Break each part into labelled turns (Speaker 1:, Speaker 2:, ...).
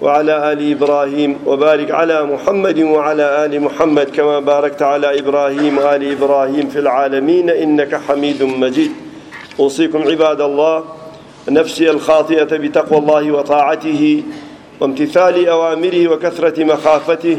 Speaker 1: وعلى آل إبراهيم وبارك على محمد وعلى آل محمد كما باركت على إبراهيم وآل إبراهيم في العالمين إنك حميد مجيد أوصيكم عباد الله نفسي الخاطئة بتقوى الله وطاعته وامتثال أوامره وكثرة مخافته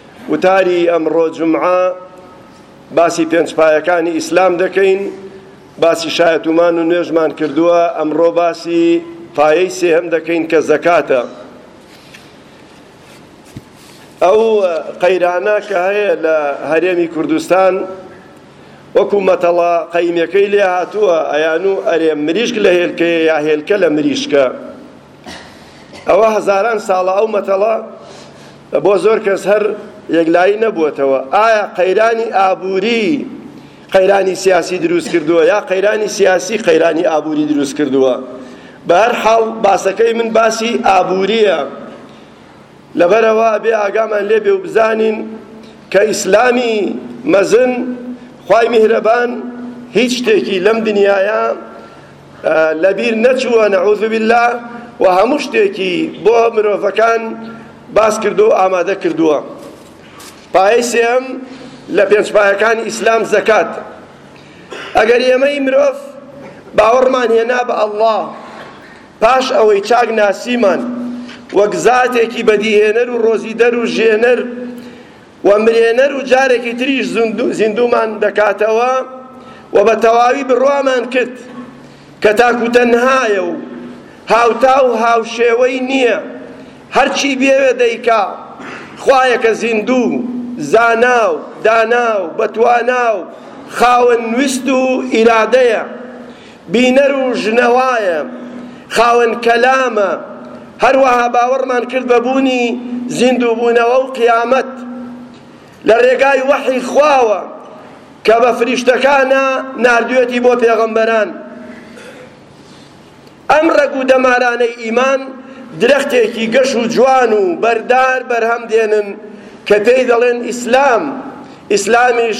Speaker 1: وتاری ئەمڕۆ جومعە باسی پێنج پایەکانی ئیسلام دەکەین باسی شایەتومان و نوێژمان کردووە ئەمڕۆ باسی پایەی سێهەم دەکەین کە زەکاتە ئەو قەیرانە کە هەیە لە هەرێمی کوردستان وەکو مەتەڵە قەیمەکەی لێ هاتووە ئەیان و ئەرێ مریشک لە هێلکەیە یا هێلکە لە مریشکە ئەوە هەزاران ساڵە ئەو مەتەڵە بۆ زۆر کەس هەر یەکلایی نەبووەتەوە ئایا قەیرانی ئابووری قەیرانی سیاسی دروست کردووە یا قەیرانی سیاسی قەیرانی ئابووری دروست کردووە بە هەر حاڵ باسەکەی من باسی ئابووریە لەبەرەوە بێ ئاگامان لێ بێ و بزانین کە ئیسلامی مەزن خوای میهرەبان هیچ شتێکی لەم دنیاە لەبیر نەچووە نعوذ باللە و هەموو شتێکی بۆ مرۆڤەکان باس کردو و ئامادە کردووە پایەی سێم لە پێنج پایەکانی ئیسلام زەکات ئەگەر ئێمەی مرۆڤ باوەڕمان هێنا بە ئەڵڵا پاش ئەوەی چاک ناسیمان وەک زاتێکی بەدیهێنەر و ڕۆزیدەر و ژێنەر و مرێنەر و جارێکی تریش زیندوومان دەکاتەوە و بە تەواوی بڕوامان کرد کە تاکو تەنهایە و هاوتا و هاوشێوەی نییە هەرچی بێوێ دەیکا خوایەکە زیندوو زانا و دانا و بەتوانا و خاوەن ویست و ئیرادەیە بینەر و ژنەوایە، خاوەن کەلامە، هەروەها باوەڕمان کرد بە بوونی زیندووبوونەوە و قیامەت لە رێگای وەحی خواوە کە بە فریشتەکانە ناردوێتی بۆ پێغەمبەران. ئەم رەگ و دەمارانەی ئیمان درەختێکی گەش و جوان و بەردار بەرهەم دێنن کە پێی دەڵێن ئیسلام، ئیسلامیش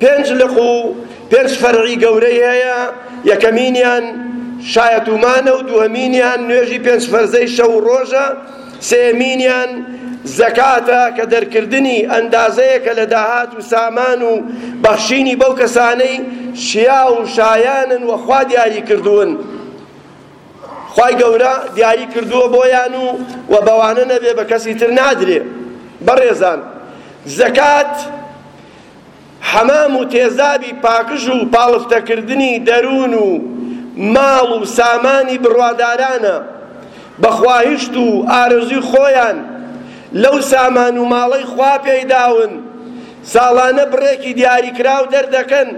Speaker 1: پێنج لق و پێنج فەرعی گەورەی هەیە، یەکەمینیان شایەت و مانە و دووهەمینیان نوێژی پێنج فەرزەی شەو و ڕۆژە، سێیەمینیان زەکاتە کە دەرکردنی ئەندازەیەکە لە داهات و سامان و بەخشینی بەو کەسانەی شیا و شایانن و خوا دیاری کردوون خوای گەورە دیاری کردووە بۆیان و و بەوانە نەبێ بە کەسی تر نادرێ بەڕێزان زەکات حەمام و تێزابی پاکژ و پاڵفتەکردنی دەروون و ماڵ و سامانی بڕوادارانە بە خواهیشت و ئارەزووی خۆیان لەو سامان و ماڵەی خوا پێی داون ساڵانە بڕێکی دیاریکراو دەردەکەن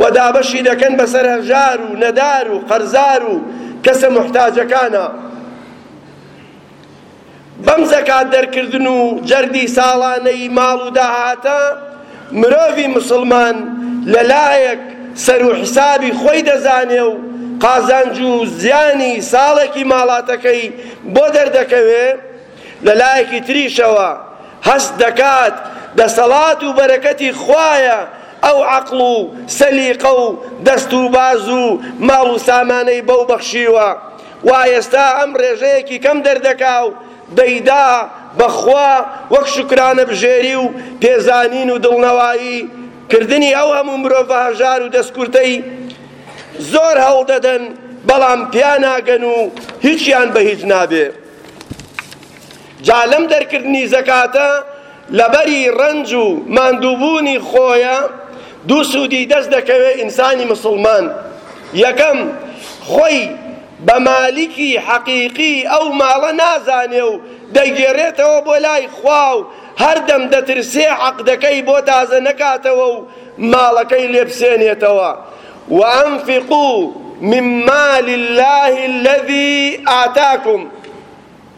Speaker 1: و دابەشی دەکەن بەسەر هەژار و نەدار و قەرزار و کەسە موحتاجەکانا. بەم زەکات دەرکردن و جەردی ساڵانەی ماڵ و داهاتە مرۆڤی موسڵمان لە لایەک سەر و حیسابی خۆی دەزانێ و قازانج و زیانی ساڵێکی ماڵاتەکەی بۆ دەردەکەوێ لە لایەکی تریشەوە هەست دەکات دەسەڵات و بەرەکەتی خوایە ئەو عەقڵ و سەلیقە و دەست و باز و ماڵ و سامانەی بەو بەخشیوە وا ئێستا ئەم ڕێژەیەکی کەم دەردەکا و دەیدا بە خوا وەک شوکرانەبژێری و پێزانین و دڵنەوایی کردنی ئەو هەموو مرۆڤە هەژار و دەستکورتەی زۆر هەوڵدەدەن بەڵام پیاناگەن و هیچیان بە هیچ نابێ. جا لەم دەرکردنی زەکاتە لەبەری ڕەنج و ماندووبوونی خۆیە دوو سوودی دەست دەکەوێت ئینسانی مسوڵمان یەکەم خۆی بە مالیکی حەقیقی ئەو ماڵە نازانێ و دەگێرێتەوە بۆ لای خوا و هەردەم دەترسێ عەقدەکەی بۆ تازە نەکاتەوە و ماڵەکەی لێبسێنێتەوە وأنفقوا من مال الله الذي آتاكم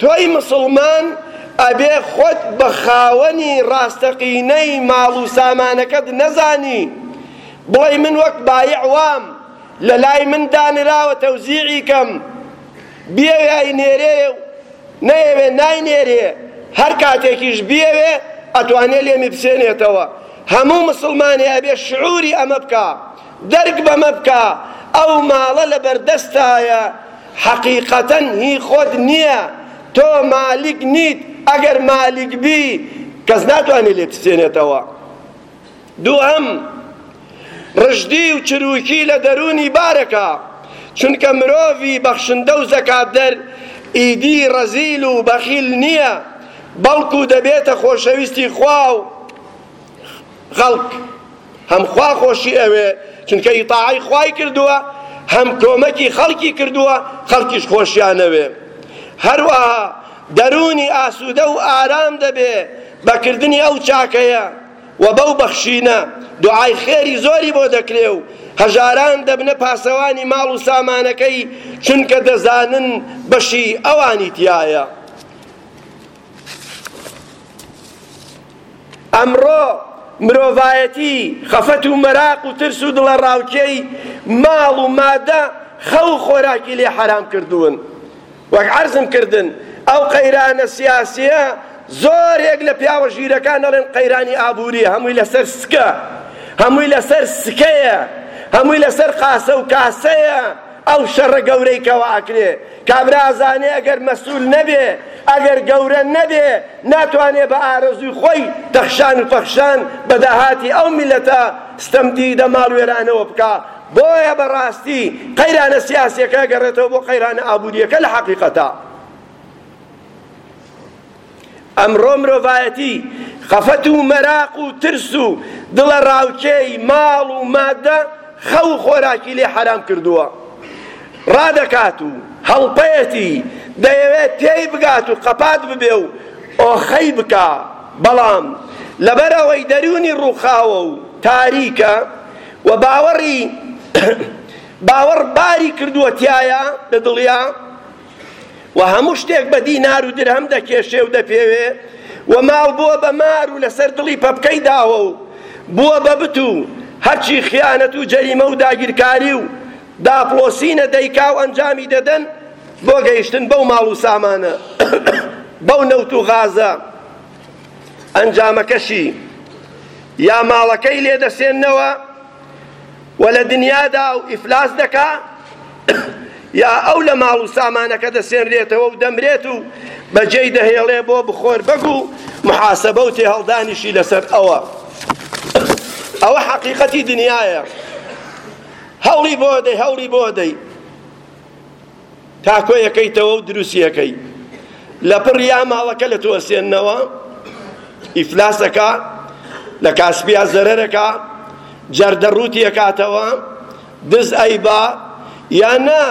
Speaker 1: تۆی مسوڵمان ئەبێ خۆت بە خاوەنی ڕاستەقینەی ماڵ و سامانەکەت نەزانی بڵێی من وەک بایع وام لە لای من دانراوە تەوزیعی کەم بیەوێ ئەینێرێ و نەیەوێ ناینێرێ هەر کاتێکیش بیەوێ ئەتوانێ لێمی بسێنێتەوە هەموو مسلمانێ ئەبێ شعوری ئەمە بکە دەرک بەمە بکە ئەو ماڵە لە بەردەستایە حەقیقەتەن هی خۆت نیە تۆ مالیک نیت ئەگەر مالیک بی کەس ناتوانێت لێت بسێنێتەوە دووەم ڕژدی و چروکی لە دەروونی بارەکە چونکە مرۆڤی بەخشندە و زەکاتدەر ئیدی ڕەزیل و بەخیل نییە بەڵکو دەبێتە خۆشەویستی خوا و خەڵک هەم خوا خۆشی ئەوێ چونکە ئیتاعەی خوای کردووە هەم کۆمەکی خەڵکی کردووە خەڵکیش خۆشیانەوێ هەروەها دەروونی ئاسوودە و ئارام دەبێ بەکردنی ئەو چاکەیە و بەو بەخشینە دوعای خێری زۆری بۆ دەکرێ و هەژاران دەبنە پاسەوانی ماڵ و سامانەکەی چونکە دەزانن بەشی ئەوانی تایە ئەمڕۆ مرۆڤایەتی خەفەت و مەراق و ترس و دڵەڕاوکێی ماڵ و مادە خەو و خۆراکی لێ حەرام کردوون وەک عەرزم کردن ئەو قەیرانە سیاسیە زۆرێک لە پیاوە ژیرەکان دەڵێن قەیرانی ئابووری هەمووی لەسەر سکە هەمووی لەسەر سکەیە هەمووی لەسەر قاسە و کاسەیە ئەو شەڕە گەورەی کەوا ئەکرێ کابرا ئەزانێ ئەگەر مەسول نەبێ ئەگەر گەورە نەبێ ناتوانێ بە ئارەزوی خۆی تەخشان و فەخشان بە داهاتی ئەو میلەتە ستەم دیدە ماڵ وێرانەوە بکا بۆیە بەڕاستی قەیرانە سیاسیەکە گەڕێتەوە بۆ قەیرانە ئابوریەکە لە حەقیقەتا ئەمڕۆ مرۆڤایەتی خەفەت و مەراق و ترس و دڵە ڕاوکێی ماڵ و مادە خەو و خۆراکی لێ حەرام کردووە ڕادەکات و هەڵپەیەتی دەیەوێت تێی بگات و قەپات ببێ و ئۆخەی بکا بەڵام لەبەر ئەوەی دەروونی ڕووخاوە و تاریکە و باوەڕی باوەڕ باری کردووە تیایا لە دڵیا و هەموو شتێک بە دینار و درهەم دەکێشێ و دەپێوێ و ماڵ بووە بە مار و لەسەر دڵی پەپکەی داوە و بووە بە بت و هەرچی خیانەت و جەریمە و داگیرکاری و داپڵۆسینە دەیکا و ئەنجامی دەدەن بۆ گەیشتن بەو ماڵ و سامانە بەو نەوت و غازە ئەنجامەکەشی یا ماڵەکەی لێدەسێنەوە و لە دنیادا و ئیفلاس دەکا یا ئەو لە ماڵ و سامانەکە دەسێنرێتەوە و دەمرێت و بەجێی دەهێڵێ بۆ بخۆر بەگ و محاسبە و تێهەڵدانیشی لەسەر ئەوە ئەوە حەقیقەتی دنیاە هەوڵی بۆ دەی هەوڵی بۆ دەی تا کۆی ئەکەیتەوە و دروستی ئەکەی لەپڕ یا ماڵەکە لە تۆ ئەسێننەوە ئیفلاس ئەکا لە کاسپیا زەرەرەکە جەردە ڕووتی ئەکاتەوە دز ئەیبا یا نا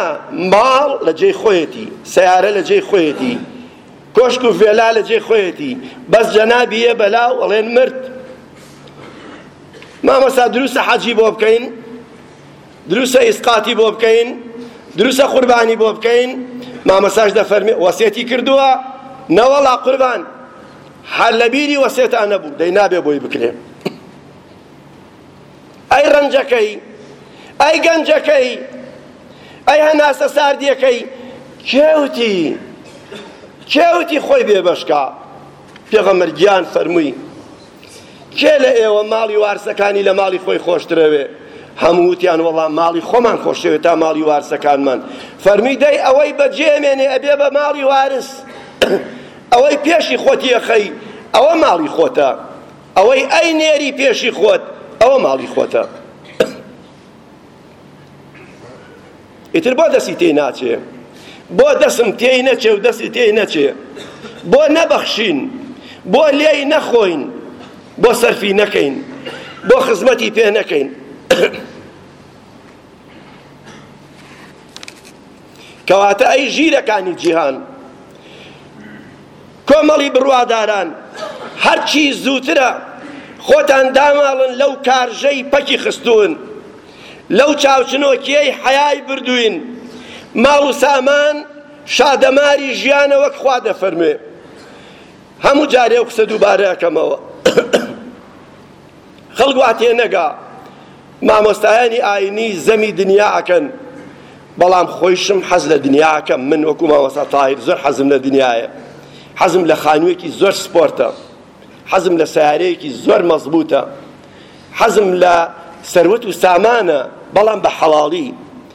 Speaker 1: ماڵ لە جێی خۆیەتی سیارە لە جێی خۆیەتی کۆشک و فێلا لە جێ خۆیەتی بەس جەنابی یە بەلا و ئەڵێن مرد مامەسا دروستە حەجی بۆ بکەین دروسە ئیسقاتی بۆ بکەین دروسە قوربانی بۆ بکەین مامەساش دەفەرمێ وەسێتی کردووە نەوەڵا قوربان هەر لەبیری وەسێتا نەبوو دەی نابێ بۆی بکرێ ئەی ڕەنجەکەی ئەی گەنجەکەی ئەی هەناسە ساردیەکەی کێوتی کێوتی خۆی بێبەشکە پێغەمبەر گیان فەرمووی، کێ لە ئێوە ماڵی وارسەکانی لە ماڵی خۆی خۆشترەوێ؟ هەموو وتیان، وەڵا ماڵی خۆمان خۆشەوێ تا ماڵی وارسەکانمان. فەرمووی، دەی ئەوەی بەجێمێنێ ئەبێ بە ماڵی وارس. ئەوەی پێشی خۆتی ئەخەی ئەوە ماڵی خۆتە، ئەوەی ئەینێری پێشی خۆت ئەوە ماڵی خۆتە. ئیتر بۆ دەستی تێی ناچێ بۆ دەسم تێی نەچێ و دەستی تێی نەچێ بۆ نەبەخشین بۆ لێی نەخۆین بۆ سەرفی نەکەین بۆ خزمەتی پێ نەکەین کەواتە ئەی ژیرەکانی جیهان، کۆمەڵی بڕواداران، هەرچی زووترە خۆتان داماڵن لەو کارژەی پەکی خستوون، لەو چاوچنۆکیەی حەیای بردووین، ماڵ و سامان شادەماری ژیانە وەک خوا دەفەرموێ. هەموو جارێ ئەو قسە دووبارە ئەکەمەوە. خەڵک وا تێنەگا مامۆستایانی ئاینی زەمی دنیا ئەکەن بەڵام خۆیشم حەز لە دنیا ئەکەم من وەکو مامۆستا تاهیر زۆر حەزم لە دنیایە حەزم لە خانوویەکی زۆر سپۆرتە حەزم لە سیارەیەکی زۆر مەزبوتە حەزم لە سەروەت و سامانە بەڵام بە حەڵاڵی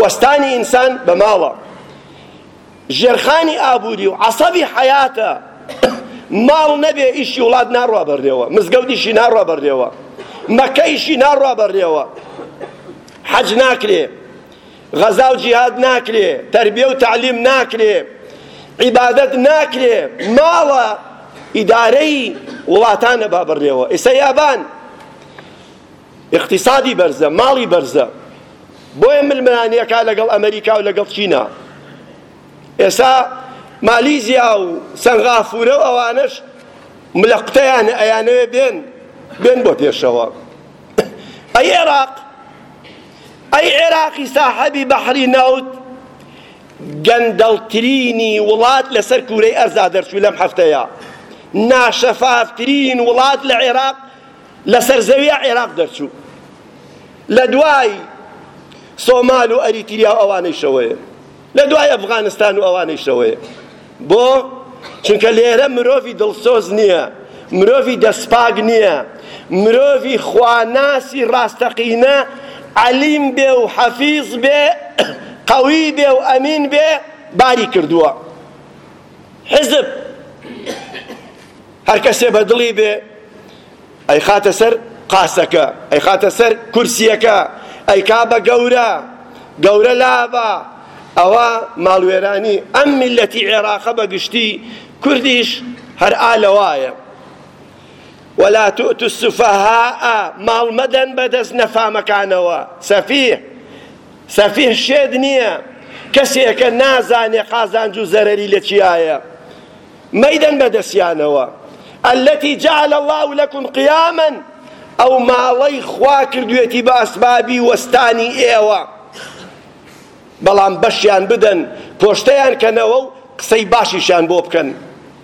Speaker 1: وەستانی ئینسان بە ماڵە ژێرخانی ئابووری و عەسەبی حەیاتە ماڵ نەبێ ئیشی وڵات ناڕوا بەڕێوە مزگەوتیشی ناڕوا بەڕێوە مەکەیشی ناڕوا بەڕێوە حەج ناکرێ غەزا و جیهاد ناکرێ تربیە و تعلیم ناکرێ عیبادەت ناکرێ ماڵە ئیدارەی وڵاتانە بابڕێەوە ئێستا یابان ئیقتیسادی بەرزە، ماڵی بەرزە، بۆیە ململانێ ئەکا لەگەڵ ئەمەریکا و لەگەڵ چینا. ئێستا مالیزیا و سەنغافورە و ئەوانەش ملەقتەیانە ئەیانەوێ بێن بێن بۆ پێشەوە. ئەی عێراق؟ ئەی عێراقی ساحەبی بەحری نەوت گەندەڵترینی وڵات لەسەر کورەی ئەرزا دەرچوو لەم هەفتەیە. ناشەفافترین وڵات لە عێراق لەسەر زەویە عێراق دەرچوو لەدوای سۆمال و ئەریتریا و ئەوانەیشەوەیە لەدوای ئەفغانستان و ئەوانەیشەوەیە بۆ چونکە لێرە مرۆڤی دڵسۆز نییە مرۆڤی دەستپاک نییە مرۆڤی خواناسی ڕاستەقینە عەلیم بێ و حەفیز بێ قەوی بێ و ئەمین بێ باری کردووە حزب هەر کەسێ بە دڵی بێ ئەی خاتە سەر قاسەکە ئەی خاتە سەر کورسیەکە ئەی کا بە گەورە گەورە لابە ئەوە ماڵوێرانی ئەم میلەتی عێراقە بە گشتی کوردیش هەر ئالەوایە ولا تؤتوا السفهاء ماڵ مەدەن بەدەست نەفامەکانەوە سەفیه سەفیه شێت نییە، کەسێکە نازانێ قازانج و زەرەری لە چیایە، مەیدەن بە دەسیانەوە، التی جعل اللە لکم قیاما، ئەو ماڵەی خوا کردوویەتی بە ئەسبابی وەستانی ئێوە، بەڵام بەشیان بدەن، کۆشتەیان کەنەوە و قسەی باشیشیان بۆ بکەن.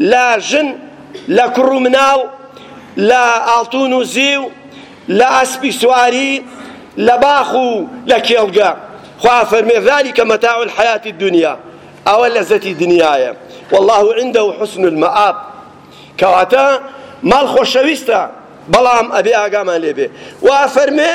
Speaker 1: لە ژن، لە کوڕ و مناڵ، لە ئاڵتوون و زیو، لە ئەسپی سواری، لە باخ و لە کێڵگە. خوا فەرموێ، ذلک متاع الحیاة الدنیا، ئەوە لەزەتی دنیایە، واللە عنده حسن المآب. کەواتە ماڵ خۆشەویستە، بەڵام ئەبێ ئاگامان لێ بێ. وافەرموێ.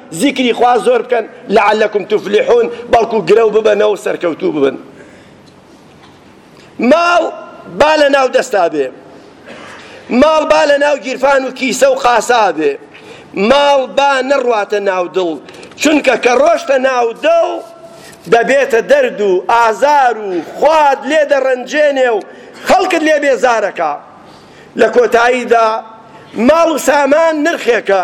Speaker 1: زیکری خوا زۆر بکەن لعلکم تفلحون بەڵکو گرەو ببەنەوە و سەرکەوتوو ببن ماڵ با لە ناو دەستا بێ ماڵ با لە ناو گیرفان و کیسە و قاسا بێ ماڵ با نەڕواتە ناو دڵ چونکە کە ڕۆشتە ناو دڵ دەبێتە دەرد و ئازار و خواد لێ دەڕەنجێنێ و خەڵکت لێ بێزارەکە لە کۆتاییدا ماڵ و سامان نرخێکە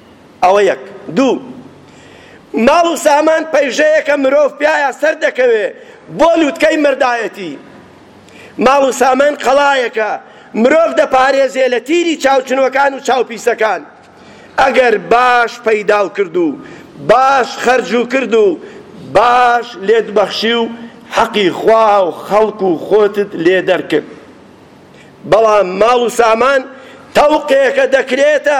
Speaker 1: ئەوە یەک. دوو، ماڵ و سامان پەیژەیەکە مرۆڤ پیایا سەر دەکەوێ بۆ لووتکەی مەردایەتی. ماڵ و سامان قەڵایەکە مرۆڤ دەپارێزێ لە تیری چاوچنۆکان و چاو پیسەکان. ئەگەر باش پەیداو کرد و باش خەرجو کرد و باش لێت بەخشی و حەقی خوا و خەڵک و خۆتت لێ دەرکرد. بەڵام ماڵ و سامان تەوقێکە دەکرێتە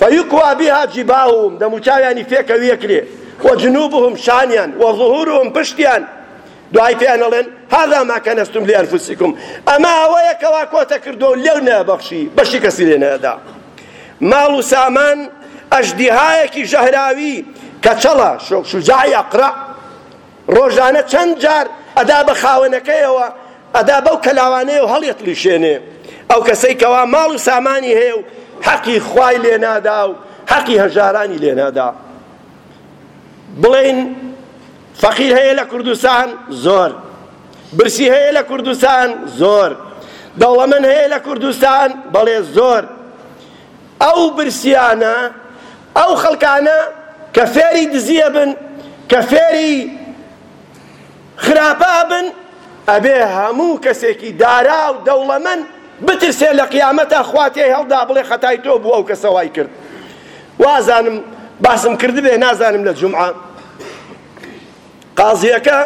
Speaker 1: فیکوی بها جباههم دەموچاویانی پێکەوی ئەکرێ وجنوبهم شانیان وظهورهم پشتیان دوای پێیان ئەڵێن هذا ما کنزتم لانفسکم ئەمە ئەوەیە کەوا کۆتە کردوە و لێو نەبەخشی بەشی کەسی لێ نەدا ماڵ و سامان ئەژدیهایەکی ژەهراوی کەچەڵە شوجاعی ئەقرە ڕۆژانە چەند جار ئەدا بە خاوەنەکەیەوە ئەدا بەو کەلاوانەیە و هەڵیەتڵیشێنێ ئەو کەسەی کەوا ماڵ و سامانی هەیە و حەقی خوای لێ نادا و حەقی هەژارانی لێ نادا بڵێن فەقیر هەیە لە کوردستان زۆر برسی هەیە لە کوردستان زۆر دەوڵەمەند هەیە لە کوردستان بەڵێ زۆر ئەو برسیانە ئەو خەڵکانە کە فێری دزی ئەبن کە فێری خراپە ئەبن ئەبێ هەموو کەسێکی دارا و دەوڵەمەن بترسێ لە قیامەتا خوا تێی هەڵدا بڵێ خەتای تۆ بوو ئەو کەسە وای کرد وازانم باسم کردبێ نازانم لە جمعە قازیەکە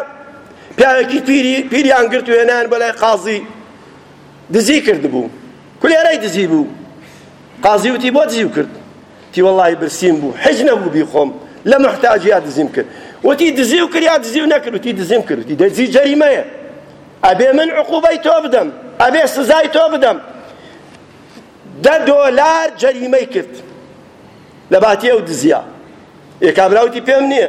Speaker 1: پیاوێکی پیری پیریان گرت وێنان بەلای قازی دزی کردبوو کولێرەی دزی بوو قازی وتی بۆ دزی کرد تی واللهی برسیم بوو حج نەبوو بیخۆم لە محتاجیا دزیم کرد وتی دزی و کریا دزی و نەکرد وتی دزیم کرد وتی دزی جەریمەیە ئەبێ من عقوبەی تۆ بدەم ئەبێ سزای تۆ بدەم دە دۆلار جەریمەی کرد لە باتی ئەو دزیا ئێ کابراوتی پێم نییە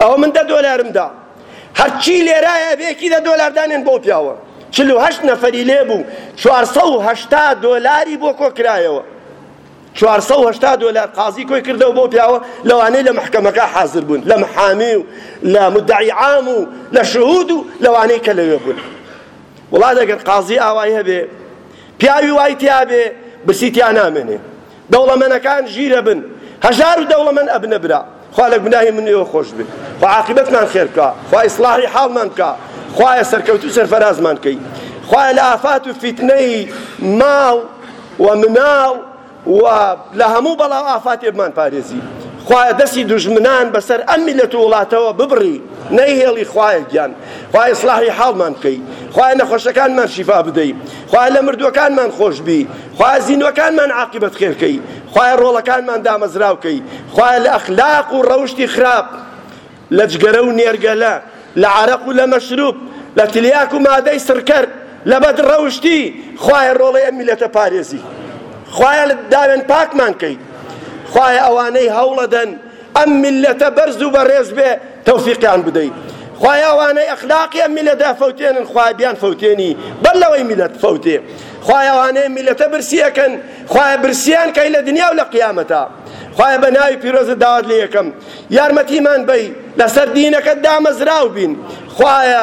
Speaker 1: ئەوە من دە دۆلارم دا هەرچی لێرایە ئەبێ یەکی دە دۆلار دانێن بەو پیاوە چل و هەشت نەفەری لێ بوو چوار سەد و هەشتا دۆلاری بۆ کۆ کرایەوە چوار سەد و هەشتا دۆلار قازی کۆی کردەوە بەو پیاوە لەوانەی لە محکەمەکە حازر بوون لە محامی و لە مدعی عام و لە شهود و لەوانەی کە لەوێ بوون وڵات ئەگەر قازی ئاوای هەبێ پیاوی وای تیابێ برسی تیا نامێنێ دەوڵەمەنەکان ژیرەبن هەژارو دەوڵەمەن ئەبنە برا خوا لە گوناهی من و ئێوە خۆشبێت خوا عاقیبەتمان خێر بکا خوا ئیسڵاحی حاڵمان بکا خوایە سەرکەوتوو سەرفەرازمان کەی خوایە لە ئافات و فیتنەی ماڵ و مناڵ و لە هەموو بەڵا و ئافاتێ بمان پارێزی خوایە دەستی دوژمنان بەسەر ئەم میلەت و وڵاتەوە ببڕی نەیهێڵی خوایە گیان خوای ئیسڵاحی حاڵمان بکەی خوای نەخۆشەکانمان شیفا بدەی خوای لە مردووەکانمان خۆشبی خوایە زینوەکانمان عاقیبەت خێر کەی خوایە ڕۆڵەکانمان دامەزراو کەی خوایە لە ئەخلاق و ڕەوشتی خراپ لە جگەرە و نێرگەلە لە عەرەق و لە مەشروب لە تلیاک و مادەی سڕکەر لە بەد ڕەوشتی خوایە ڕۆڵەی ئەم میلەتە پارێزی خوایە لە داوێن پاکمان کەی خوایە ئەوانەی هەوڵەدەن ئەم میللەتە بەرز و بەڕێز بێ تۆفیقیان بدەی خوای ئەوانەی ئەخلاقی ئەم میلەت ئەفەوتێنن خوای بیان فەوتێنی بەر لەوەی میلەت فەوتێ خوای ئەوانەی میلەتە برسیەکەن خوای برسیان کەی لە دنیا و لە قیامەتا خوای بە ناوی پیرۆزە داوات لە یەکەم یارمەتیمان بەی لەسەر دینەکە دامەزراو بین خوایە